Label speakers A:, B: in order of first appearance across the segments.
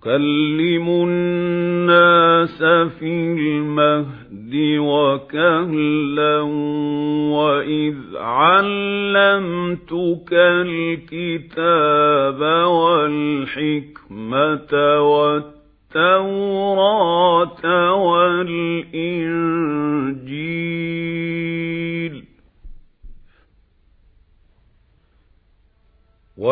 A: تكلم الناس في المهد وكهلا وإذ علمتك الكتاب والحكمة والتوراة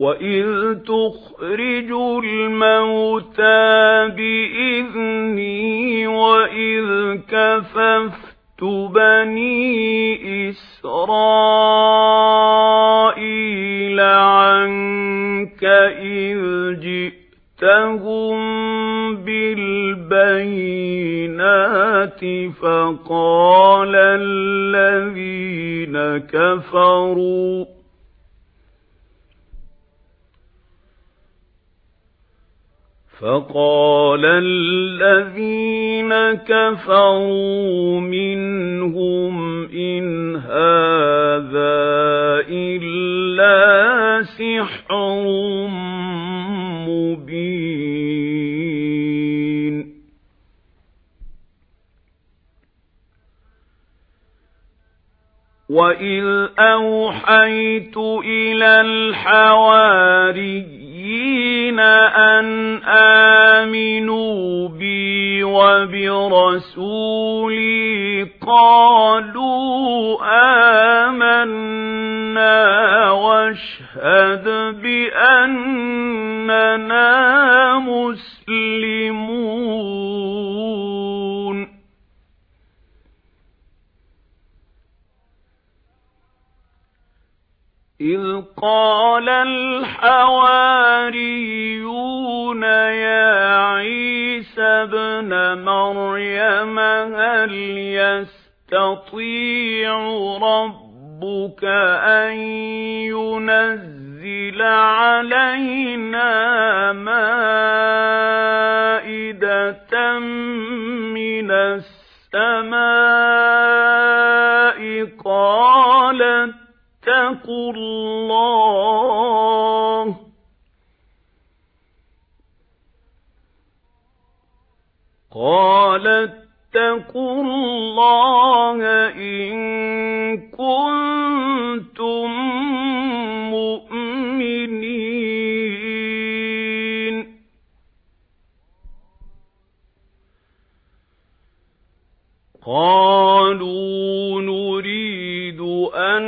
A: وَإِذْ تُخْرِجُ الْمَوْتَى بِإِذْنِي وَإِذْ كَفَفْتُ بَنِي إِسْرَائِيلَ عَنكَ إِذْ جِئْتَهُم بِالْبَيِّنَاتِ فَقَالَ الَّذِينَ كَفَرُوا فَقَالَ الَّذِينَ كَفَرُوا مِنْهُمْ إِنْ هَذَا إِلَّا سِحْرٌ مُبِينٌ. وَإِذْ أَوْحَيْتُ إِلَى الْحَوَارِيِّينَ أَنْ آمِنُوا بِي وَبِرَسُولِي قَالُوا آمَنَّا وَاشْهَدْ بِأَنَّنَا مُسْلِمُونَ. إِذْ قَالَ الْحَوَارِيُّونَ يَا عِيسَى ابْنَ مَرْيَمَ هَلْ يَسْتَطِيعُ رَبُّكَ أَن يُنَزِّلَ عَلَيْنَا مَائِدَةً مِنَ السَّمَاءِ؟ قَالَ اتقوا قَالَ اتَّقُوا اللَّهَ إِن كُنتُم مُّؤْمِنِينَ. قَالُوا نُرِيدُ أَن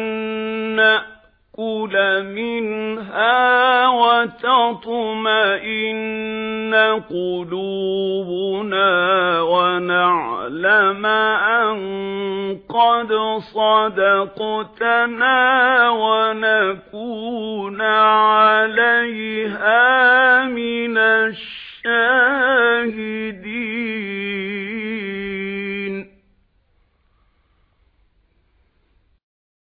A: نَّأْكُلَ مِنْهَا وَتَطْمَئِنَّ قُلُوبُنَا وَنَعْلَمَ أَن قَدْ صَدَقْتَنَا وَنَكُونَ عَلَيْهَا